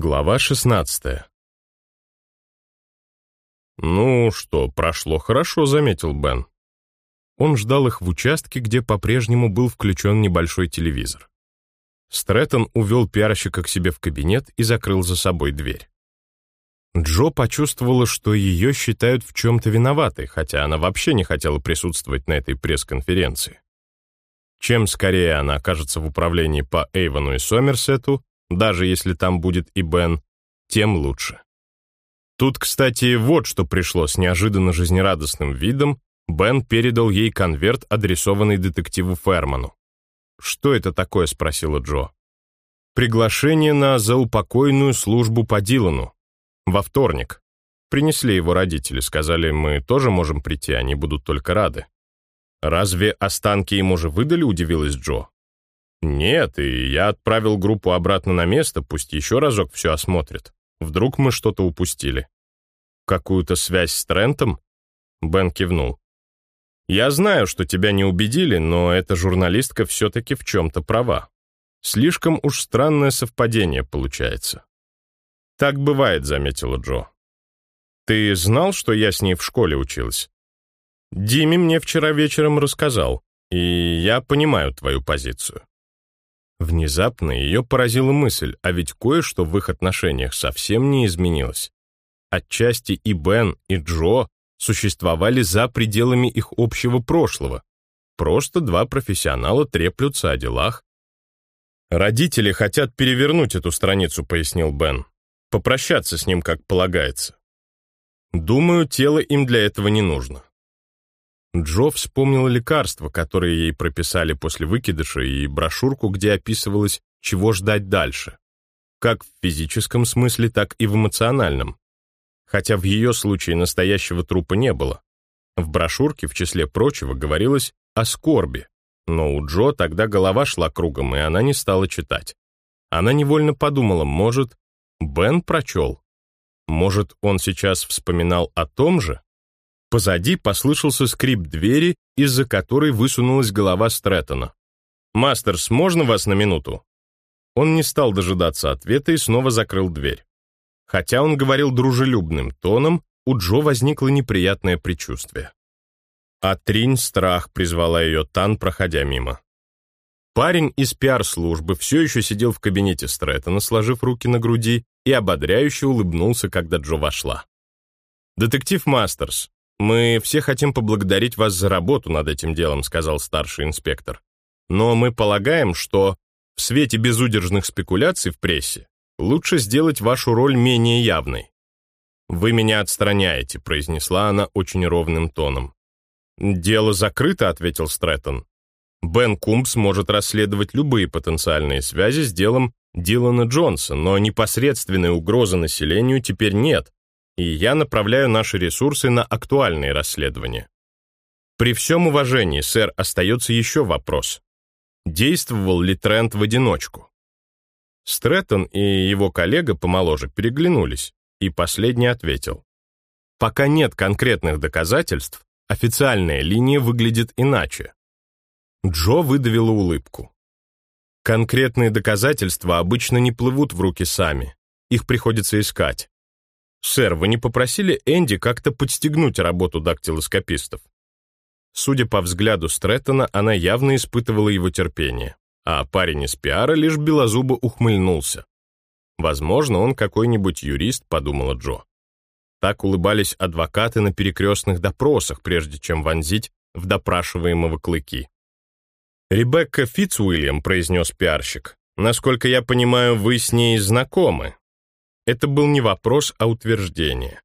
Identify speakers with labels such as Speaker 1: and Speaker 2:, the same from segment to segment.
Speaker 1: Глава 16 «Ну что, прошло хорошо», — заметил Бен. Он ждал их в участке, где по-прежнему был включен небольшой телевизор. Стрэттон увел пиарщика к себе в кабинет и закрыл за собой дверь. Джо почувствовала, что ее считают в чем-то виноватой, хотя она вообще не хотела присутствовать на этой пресс-конференции. Чем скорее она окажется в управлении по Эйвону и Сомерсету, даже если там будет и Бен, тем лучше. Тут, кстати, вот что пришло с неожиданно жизнерадостным видом, Бен передал ей конверт, адресованный детективу Ферману. «Что это такое?» — спросила Джо. «Приглашение на заупокойную службу по Дилану. Во вторник. Принесли его родители, сказали, мы тоже можем прийти, они будут только рады». «Разве останки ему же выдали?» — удивилась Джо. «Нет, и я отправил группу обратно на место, пусть еще разок все осмотрят. Вдруг мы что-то упустили». «Какую-то связь с Трентом?» Бен кивнул. «Я знаю, что тебя не убедили, но эта журналистка все-таки в чем-то права. Слишком уж странное совпадение получается». «Так бывает», — заметила Джо. «Ты знал, что я с ней в школе училась?» «Диме мне вчера вечером рассказал, и я понимаю твою позицию. Внезапно ее поразила мысль, а ведь кое-что в их отношениях совсем не изменилось. Отчасти и Бен, и Джо существовали за пределами их общего прошлого. Просто два профессионала треплются о делах. «Родители хотят перевернуть эту страницу», — пояснил Бен. «Попрощаться с ним, как полагается. Думаю, тело им для этого не нужно. Джо вспомнила лекарства, которые ей прописали после выкидыша, и брошюрку, где описывалось, чего ждать дальше. Как в физическом смысле, так и в эмоциональном. Хотя в ее случае настоящего трупа не было. В брошюрке, в числе прочего, говорилось о скорби, но у Джо тогда голова шла кругом, и она не стала читать. Она невольно подумала, может, Бен прочел? Может, он сейчас вспоминал о том же? Позади послышался скрип двери, из-за которой высунулась голова Стрэттона. «Мастерс, можно вас на минуту?» Он не стал дожидаться ответа и снова закрыл дверь. Хотя он говорил дружелюбным тоном, у Джо возникло неприятное предчувствие. «Отринь страх», — призвала ее Тан, проходя мимо. Парень из пиар-службы все еще сидел в кабинете Стрэттона, сложив руки на груди, и ободряюще улыбнулся, когда Джо вошла. «Детектив Мастерс, «Мы все хотим поблагодарить вас за работу над этим делом», сказал старший инспектор. «Но мы полагаем, что в свете безудержных спекуляций в прессе лучше сделать вашу роль менее явной». «Вы меня отстраняете», — произнесла она очень ровным тоном. «Дело закрыто», — ответил Стрэттон. «Бен Кумбс может расследовать любые потенциальные связи с делом Дилана Джонса, но непосредственной угрозы населению теперь нет, и я направляю наши ресурсы на актуальные расследования. При всем уважении, сэр, остается еще вопрос. Действовал ли Трент в одиночку? Стрэттон и его коллега помоложе переглянулись, и последний ответил. Пока нет конкретных доказательств, официальная линия выглядит иначе. Джо выдавила улыбку. Конкретные доказательства обычно не плывут в руки сами, их приходится искать. «Сэр, вы не попросили Энди как-то подстегнуть работу дактилоскопистов?» Судя по взгляду Стрэттона, она явно испытывала его терпение, а парень из пиара лишь белозубо ухмыльнулся. «Возможно, он какой-нибудь юрист», — подумала Джо. Так улыбались адвокаты на перекрестных допросах, прежде чем вонзить в допрашиваемого клыки. «Ребекка Фитцуильям», — произнес пиарщик, — «насколько я понимаю, вы с ней знакомы». Это был не вопрос, а утверждение.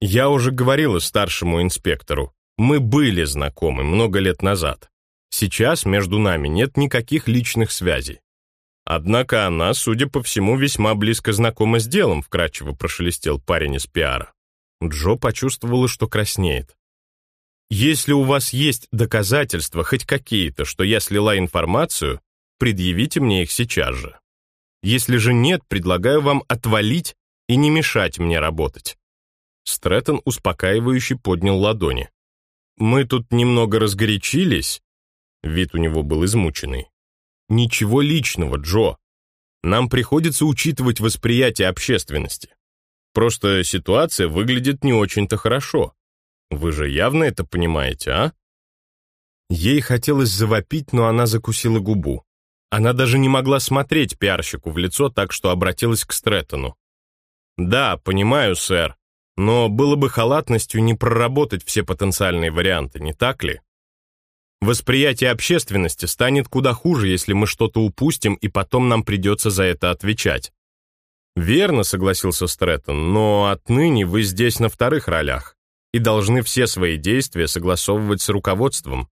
Speaker 1: Я уже говорила старшему инспектору, мы были знакомы много лет назад. Сейчас между нами нет никаких личных связей. Однако она, судя по всему, весьма близко знакома с делом, вкратчиво прошелестел парень из пиара. Джо почувствовала, что краснеет. Если у вас есть доказательства, хоть какие-то, что я слила информацию, предъявите мне их сейчас же. Если же нет, предлагаю вам отвалить и не мешать мне работать». Стрэттон успокаивающе поднял ладони. «Мы тут немного разгорячились». Вид у него был измученный. «Ничего личного, Джо. нам приходится учитывать восприятие общественности. Просто ситуация выглядит не очень-то хорошо. Вы же явно это понимаете, а? Ей хотелось завопить, но она закусила губу. Она даже не могла смотреть пиарщику в лицо, так что обратилась к Стрэттону. «Да, понимаю, сэр, но было бы халатностью не проработать все потенциальные варианты, не так ли? Восприятие общественности станет куда хуже, если мы что-то упустим, и потом нам придется за это отвечать. «Верно», — согласился Стрэттон, «но отныне вы здесь на вторых ролях и должны все свои действия согласовывать с руководством.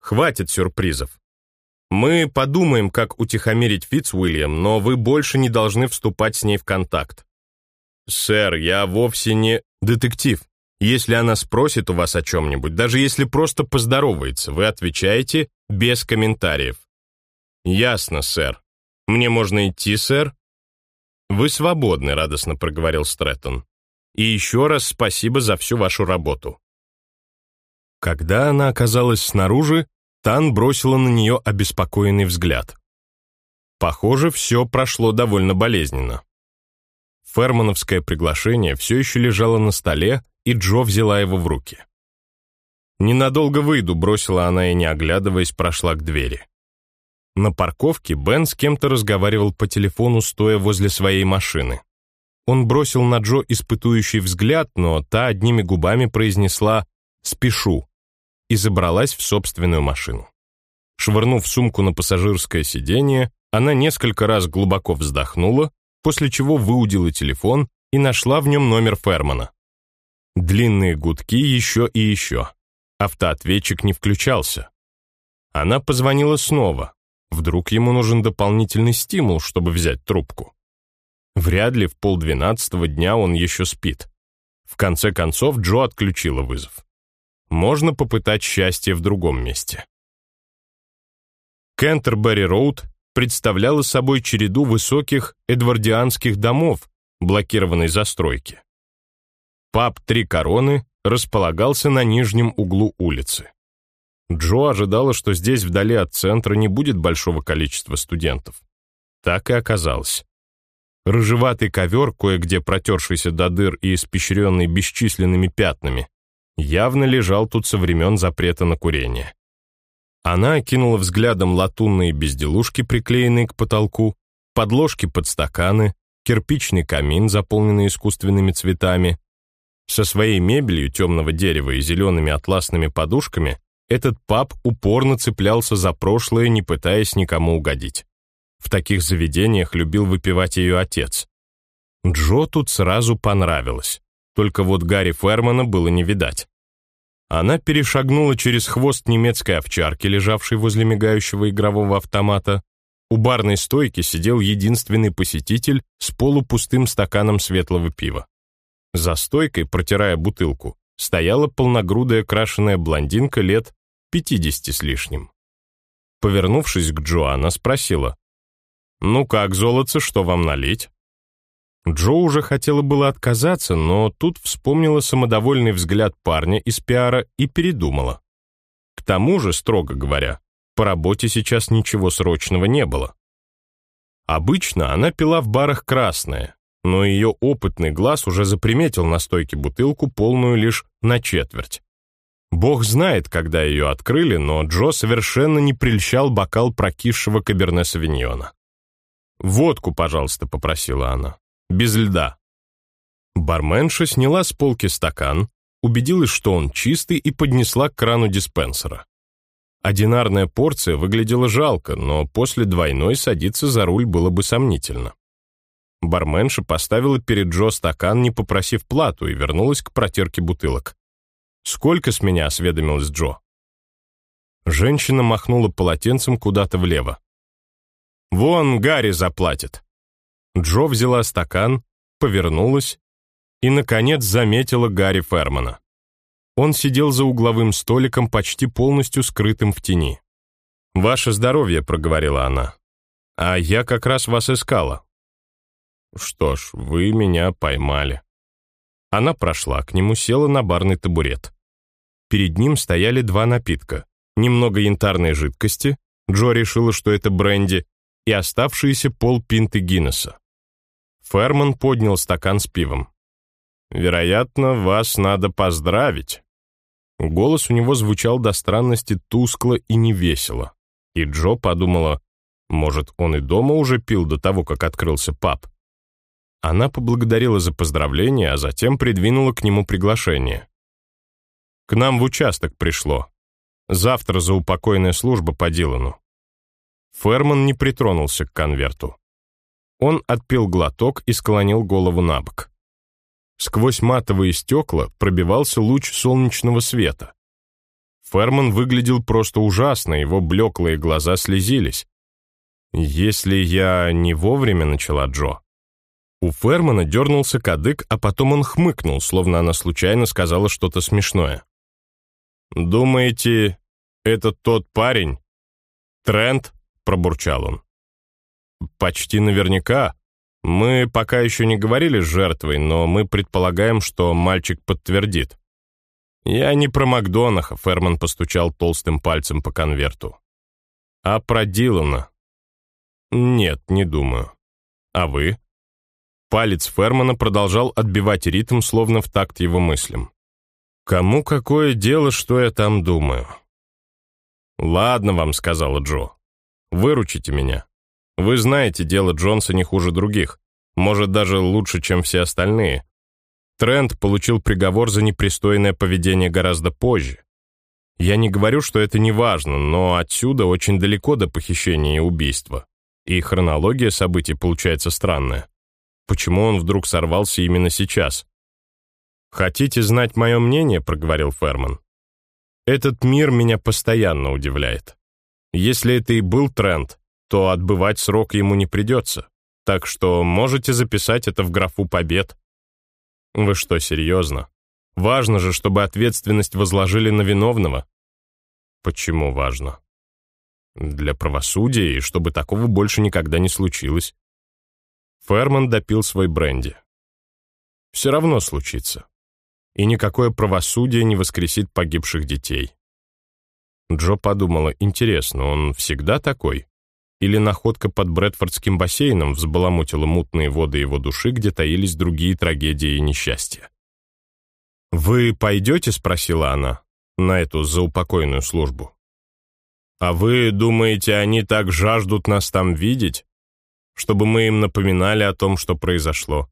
Speaker 1: Хватит сюрпризов. Мы подумаем, как утихомирить Фитцуильям, но вы больше не должны вступать с ней в контакт. Сэр, я вовсе не детектив. Если она спросит у вас о чем-нибудь, даже если просто поздоровается, вы отвечаете без комментариев. Ясно, сэр. Мне можно идти, сэр? «Вы свободны», — радостно проговорил Стрэттон. «И еще раз спасибо за всю вашу работу». Когда она оказалась снаружи, Тан бросила на нее обеспокоенный взгляд. Похоже, все прошло довольно болезненно. Фермановское приглашение все еще лежало на столе, и Джо взяла его в руки. «Ненадолго выйду», — бросила она и, не оглядываясь, прошла к двери. На парковке Бен с кем-то разговаривал по телефону, стоя возле своей машины. Он бросил на Джо испытующий взгляд, но та одними губами произнесла «спешу» и забралась в собственную машину. Швырнув сумку на пассажирское сиденье, она несколько раз глубоко вздохнула, после чего выудила телефон и нашла в нем номер Фермана. Длинные гудки еще и еще. Автоответчик не включался. Она позвонила снова, Вдруг ему нужен дополнительный стимул, чтобы взять трубку. Вряд ли в полдвенадцатого дня он еще спит. В конце концов Джо отключила вызов. Можно попытать счастье в другом месте. Кентербери-Роуд представляла собой череду высоких эдвардианских домов, блокированной застройки. Паб «Три короны» располагался на нижнем углу улицы. Джо ожидала, что здесь, вдали от центра, не будет большого количества студентов. Так и оказалось. Рыжеватый ковер, кое-где протершийся до дыр и испещренный бесчисленными пятнами, явно лежал тут со времен запрета на курение. Она окинула взглядом латунные безделушки, приклеенные к потолку, подложки под стаканы, кирпичный камин, заполненный искусственными цветами. Со своей мебелью темного дерева и зелеными атласными подушками этот пап упорно цеплялся за прошлое, не пытаясь никому угодить. В таких заведениях любил выпивать ее отец. Джо тут сразу понравилось, только вот Гарри Фермана было не видать. Она перешагнула через хвост немецкой овчарки, лежавшей возле мигающего игрового автомата. У барной стойки сидел единственный посетитель с полупустым стаканом светлого пива. За стойкой, протирая бутылку, стояла полногрудая крашеная блондинка лет 50 с лишним. Повернувшись к Джоанна, спросила, «Ну как, золотце, что вам налить?» Джо уже хотела было отказаться, но тут вспомнила самодовольный взгляд парня из пиара и передумала. К тому же, строго говоря, по работе сейчас ничего срочного не было. Обычно она пила в барах красное, но ее опытный глаз уже заприметил на стойке бутылку, полную лишь на четверть. Бог знает, когда ее открыли, но Джо совершенно не прельщал бокал прокисшего каберне-савиньона. «Водку, пожалуйста», — попросила она. «Без льда». Барменша сняла с полки стакан, убедилась, что он чистый, и поднесла к крану диспенсера. Одинарная порция выглядела жалко, но после двойной садиться за руль было бы сомнительно. Барменша поставила перед Джо стакан, не попросив плату, и вернулась к протирке бутылок. «Сколько с меня?» — осведомилась Джо. Женщина махнула полотенцем куда-то влево. «Вон Гарри заплатит». Джо взяла стакан, повернулась и, наконец, заметила Гарри Фермана. Он сидел за угловым столиком, почти полностью скрытым в тени. «Ваше здоровье», — проговорила она. «А я как раз вас искала». «Что ж, вы меня поймали». Она прошла к нему, села на барный табурет. Перед ним стояли два напитка. Немного янтарной жидкости, Джо решила, что это бренди, и оставшиеся полпинты Гиннесса. Ферман поднял стакан с пивом. «Вероятно, вас надо поздравить». Голос у него звучал до странности тускло и невесело. И Джо подумала, может, он и дома уже пил до того, как открылся паб. Она поблагодарила за поздравление, а затем придвинула к нему приглашение. «К нам в участок пришло. Завтра за упокойная служба по Дилану». Ферман не притронулся к конверту. Он отпил глоток и склонил голову на бок. Сквозь матовые стекла пробивался луч солнечного света. Ферман выглядел просто ужасно, его блеклые глаза слезились. «Если я не вовремя начала Джо». У Фермана дернулся кадык, а потом он хмыкнул, словно она случайно сказала что-то смешное. «Думаете, это тот парень? Трент?» — пробурчал он. «Почти наверняка. Мы пока еще не говорили с жертвой, но мы предполагаем, что мальчик подтвердит». «Я не про Макдонаха», — Ферман постучал толстым пальцем по конверту. «А про Дилана?» «Нет, не думаю. А вы?» Палец Фермана продолжал отбивать ритм, словно в такт его мыслям. «Кому какое дело, что я там думаю?» «Ладно вам», — сказала Джо. «Выручите меня. Вы знаете, дело Джонса не хуже других. Может, даже лучше, чем все остальные. Трент получил приговор за непристойное поведение гораздо позже. Я не говорю, что это не важно, но отсюда очень далеко до похищения и убийства. И хронология событий получается странная. Почему он вдруг сорвался именно сейчас? «Хотите знать мое мнение?» — проговорил Ферман. «Этот мир меня постоянно удивляет. Если это и был тренд, то отбывать срок ему не придется. Так что можете записать это в графу побед. Вы что, серьезно? Важно же, чтобы ответственность возложили на виновного. Почему важно? Для правосудия и чтобы такого больше никогда не случилось. Ферман допил свой бренди. Все равно случится. И никакое правосудие не воскресит погибших детей. Джо подумала, интересно, он всегда такой? Или находка под Брэдфордским бассейном взбаламутила мутные воды его души, где таились другие трагедии и несчастья? «Вы пойдете?» — спросила она, на эту заупокойную службу. «А вы думаете, они так жаждут нас там видеть, чтобы мы им напоминали о том, что произошло?»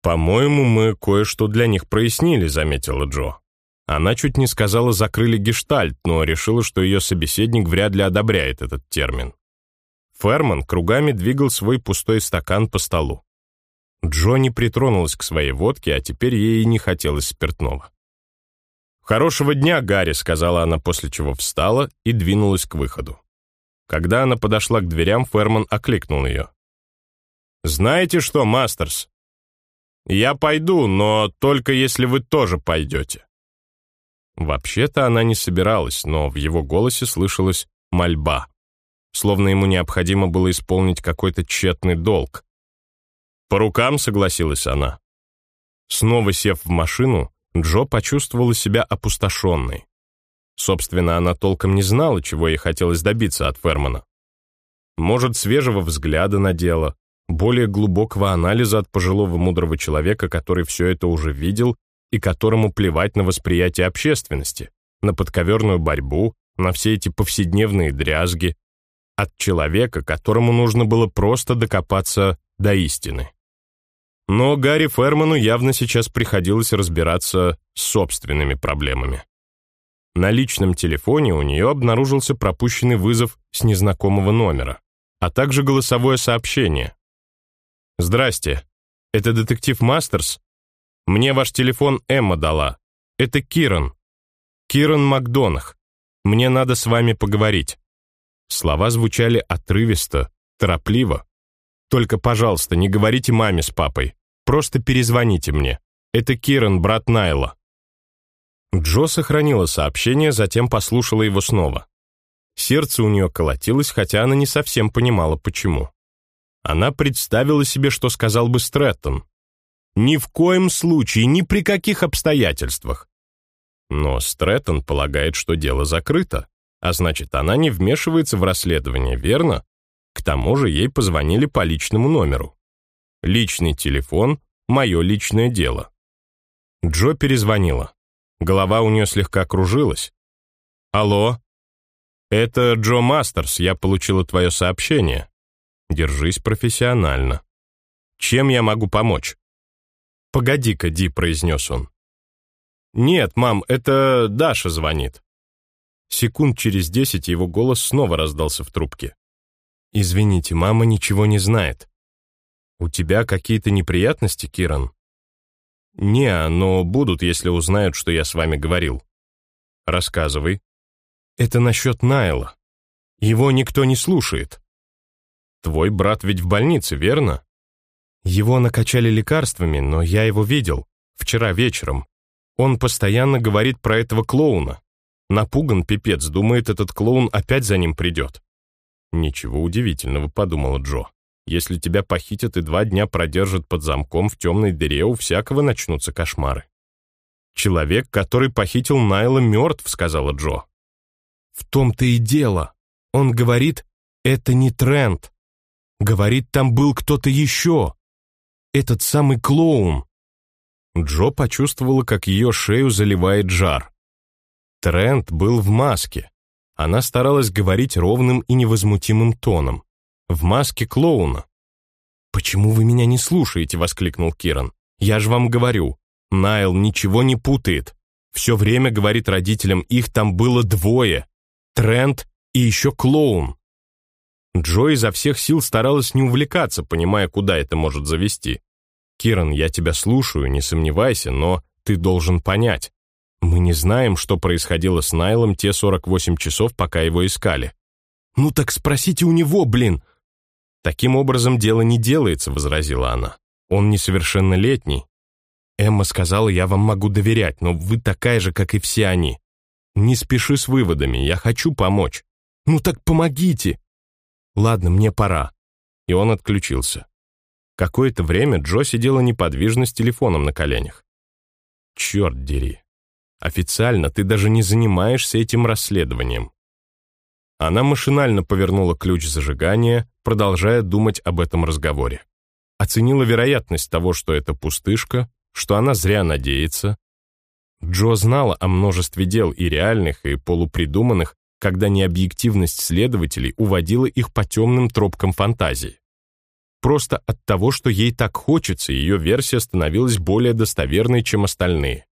Speaker 1: «По-моему, мы кое-что для них прояснили», — заметила Джо. Она чуть не сказала «закрыли гештальт», но решила, что ее собеседник вряд ли одобряет этот термин. Ферман кругами двигал свой пустой стакан по столу. Джо не притронулась к своей водке, а теперь ей не хотелось спиртного. «Хорошего дня, Гарри», — сказала она, после чего встала и двинулась к выходу. Когда она подошла к дверям, Ферман окликнул ее. «Знаете что, Мастерс? Я пойду, но только если вы тоже пойдете». Вообще-то она не собиралась, но в его голосе слышалась мольба словно ему необходимо было исполнить какой-то тщетный долг. «По рукам», — согласилась она. Снова сев в машину, Джо почувствовала себя опустошенной. Собственно, она толком не знала, чего ей хотелось добиться от Фермана. Может, свежего взгляда на дело, более глубокого анализа от пожилого мудрого человека, который все это уже видел и которому плевать на восприятие общественности, на подковерную борьбу, на все эти повседневные дрязги, от человека, которому нужно было просто докопаться до истины. Но Гарри Ферману явно сейчас приходилось разбираться с собственными проблемами. На личном телефоне у нее обнаружился пропущенный вызов с незнакомого номера, а также голосовое сообщение. «Здрасте, это детектив Мастерс? Мне ваш телефон Эмма дала. Это Киран. Киран Макдонах. Мне надо с вами поговорить». Слова звучали отрывисто, торопливо. «Только, пожалуйста, не говорите маме с папой. Просто перезвоните мне. Это Киран, брат Найла». Джо сохранила сообщение, затем послушала его снова. Сердце у нее колотилось, хотя она не совсем понимала, почему. Она представила себе, что сказал бы Стрэттон. «Ни в коем случае, ни при каких обстоятельствах». Но Стрэттон полагает, что дело закрыто. А значит, она не вмешивается в расследование, верно? К тому же ей позвонили по личному номеру. Личный телефон — мое личное дело. Джо перезвонила. Голова у нее слегка кружилась. «Алло?» «Это Джо Мастерс, я получила твое сообщение. Держись профессионально. Чем я могу помочь?» «Погоди-ка, Ди», — произнес он. «Нет, мам, это Даша звонит». Секунд через десять его голос снова раздался в трубке. «Извините, мама ничего не знает». «У тебя какие-то неприятности, Киран?» «Не, но будут, если узнают, что я с вами говорил». «Рассказывай». «Это насчет Найла. Его никто не слушает». «Твой брат ведь в больнице, верно?» «Его накачали лекарствами, но я его видел. Вчера вечером. Он постоянно говорит про этого клоуна. Напуган пипец, думает, этот клоун опять за ним придет». «Ничего удивительного», — подумала Джо. Если тебя похитят и два дня продержат под замком в темной дыре, у всякого начнутся кошмары. «Человек, который похитил Найла, мертв», — сказала Джо. «В том-то и дело. Он говорит, это не тренд. Говорит, там был кто-то еще. Этот самый клоун». Джо почувствовала, как ее шею заливает жар. Тренд был в маске. Она старалась говорить ровным и невозмутимым тоном в маске клоуна. «Почему вы меня не слушаете?» — воскликнул Киран. «Я же вам говорю, Найл ничего не путает. Все время говорит родителям, их там было двое. Трент и еще клоун». Джо изо всех сил старалась не увлекаться, понимая, куда это может завести. «Киран, я тебя слушаю, не сомневайся, но ты должен понять. Мы не знаем, что происходило с Найлом те 48 часов, пока его искали». «Ну так спросите у него, блин!» «Таким образом дело не делается», — возразила она. «Он несовершеннолетний». Эмма сказала, я вам могу доверять, но вы такая же, как и все они. Не спеши с выводами, я хочу помочь. Ну так помогите. Ладно, мне пора. И он отключился. Какое-то время Джо сидела неподвижно с телефоном на коленях. Черт дери. Официально ты даже не занимаешься этим расследованием. Она машинально повернула ключ зажигания, продолжая думать об этом разговоре. Оценила вероятность того, что это пустышка, что она зря надеется. Джо знала о множестве дел и реальных, и полупридуманных, когда необъективность следователей уводила их по темным тропкам фантазии. Просто от того, что ей так хочется, ее версия становилась более достоверной, чем остальные.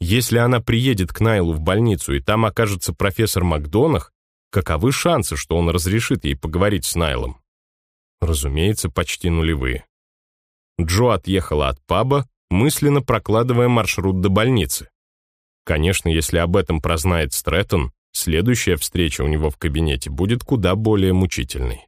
Speaker 1: Если она приедет к Найлу в больницу, и там окажется профессор Макдонах, Каковы шансы, что он разрешит ей поговорить с Найлом? Разумеется, почти нулевые. Джо отъехала от паба, мысленно прокладывая маршрут до больницы. Конечно, если об этом прознает Стрэттон, следующая встреча у него в кабинете будет куда более мучительной.